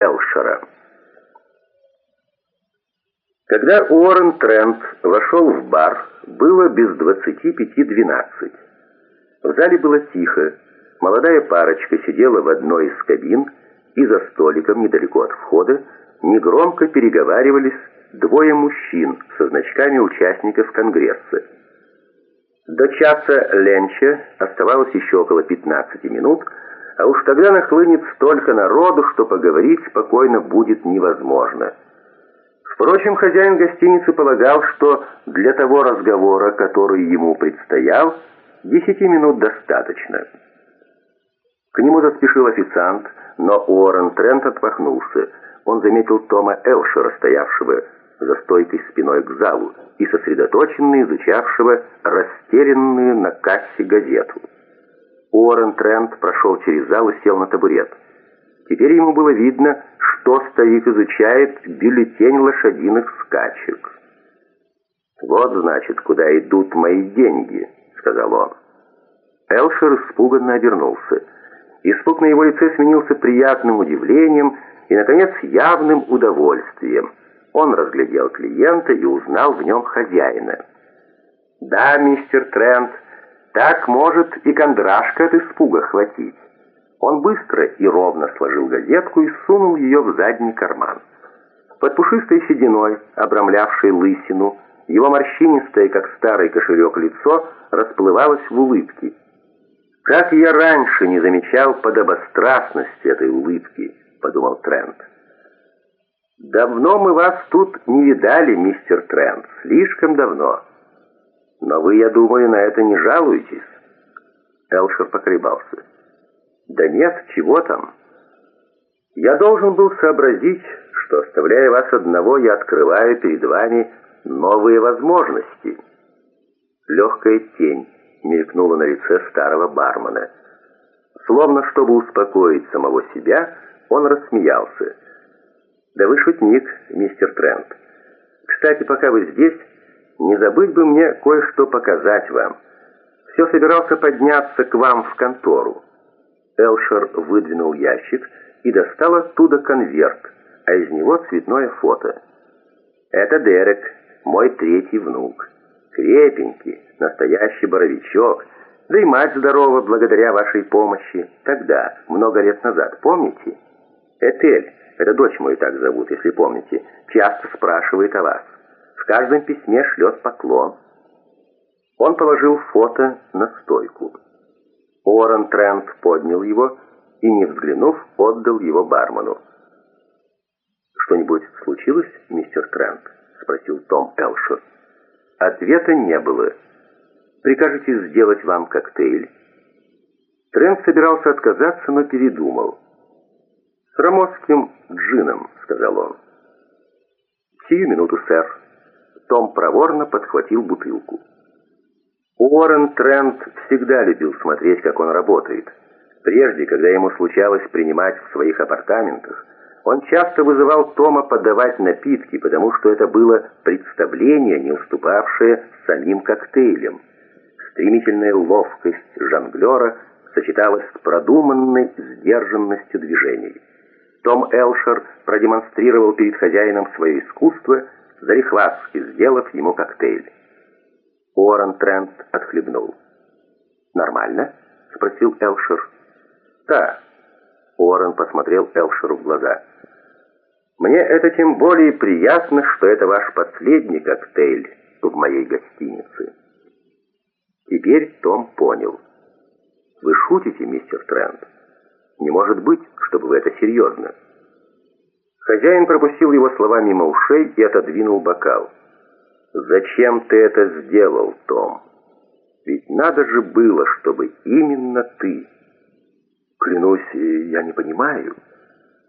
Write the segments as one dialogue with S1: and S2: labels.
S1: Элшера. Когда Уоррен Трент вошел в бар, было без двадцати пяти двенадцать. В зале было тихо. Молодая парочка сидела в одной из кабин, и за столиком недалеко от входа негромко переговаривались двое мужчин со значками участников Конгресса. До часа ленча оставалось еще около 15 минут, а уж тогда нахлынет столько народу, что поговорить спокойно будет невозможно. Впрочем, хозяин гостиницы полагал, что для того разговора, который ему предстоял, десяти минут достаточно. К нему заспешил официант, но Уоррен Трент отмахнулся. Он заметил Тома Элшера, стоявшего за стойкой спиной к залу и сосредоточенно изучавшего растерянную на кассе газету. Уоррен Трент прошел через зал и сел на табурет. Теперь ему было видно, что старик изучает бюллетень лошадиных скачек. «Вот, значит, куда идут мои деньги», — сказал он. Элшер испуганно обернулся. Испуг на его лице сменился приятным удивлением и, наконец, явным удовольствием. Он разглядел клиента и узнал в нем хозяина. «Да, мистер Трент, так может и кондрашка от испуга хватить». Он быстро и ровно сложил газетку и сунул ее в задний карман. Под пушистой сединой, обрамлявшей лысину, его морщинистое, как старый кошелек, лицо расплывалось в улыбке. «Как я раньше не замечал подобострастности этой улыбки», — подумал Трент. «Давно мы вас тут не видали, мистер Трент, слишком давно. Но вы, я думаю, на это не жалуетесь». Элшер поколебался. Да нет, чего там? Я должен был сообразить, что, оставляя вас одного, я открываю перед вами новые возможности. Легкая тень мелькнула на лице старого бармена. Словно чтобы успокоить самого себя, он рассмеялся. «Да вы шутник, мистер Трент. Кстати, пока вы здесь, не забыть бы мне кое-что показать вам. Все собирался подняться к вам в контору». Элшер выдвинул ящик и достал оттуда конверт, а из него цветное фото. «Это Дерек, мой третий внук. Крепенький, настоящий боровичок. Да и мать здорова благодаря вашей помощи. Тогда, много лет назад, помните? Этель, это дочь мою так зовут, если помните, часто спрашивает о вас. Каждом письме шлет поклон». Он положил фото на стойку. Уоррен Трент поднял его и, не взглянув, отдал его бармену. «Что-нибудь случилось, мистер Трент?» — спросил Том Элшер. Ответа не было. «Прикажете сделать вам коктейль?» Трент собирался отказаться, но передумал. «С ромосским джином», — сказал он. «Сию минуту, сэр». Том проворно подхватил бутылку. Уоррен Трент всегда любил смотреть, как он работает. Прежде, когда ему случалось принимать в своих апартаментах, он часто вызывал Тома подавать напитки, потому что это было представление, не уступавшее самим коктейлям. Стремительная ловкость жонглера сочеталась с продуманной сдержанностью движений. Том Элшер продемонстрировал перед хозяином свое искусство, зарехвастски сделав ему коктейль. Уоррен Трент отхлебнул. «Нормально?» — спросил Элшер. «Да». Уоррен посмотрел Элшеру в глаза. «Мне это тем более приятно, что это ваш последний коктейль в моей гостинице». Теперь Том понял. «Вы шутите, мистер Трент? Не может быть, чтобы вы это серьезно». Хозяин пропустил его слова мимо ушей и отодвинул бокал. «Зачем ты это сделал, Том? Ведь надо же было, чтобы именно ты...» «Клянусь, я не понимаю».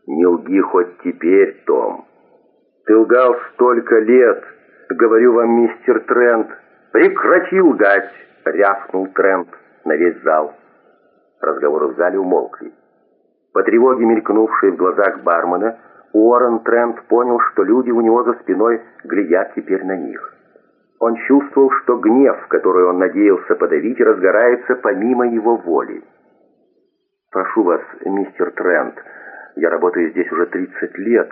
S1: «Не лги хоть теперь, Том. Ты лгал столько лет. Говорю вам, мистер Трент. Прекрати лгать!» — рявкнул Трент на весь зал. Разговоры в зале умолкли. По тревоге, мелькнувшей в глазах бармена, Уоррен Трент понял, что люди у него за спиной глядят теперь на них. Он чувствовал, что гнев, который он надеялся подавить, разгорается помимо его воли. «Прошу вас, мистер Трент, Я работаю здесь уже 30 лет,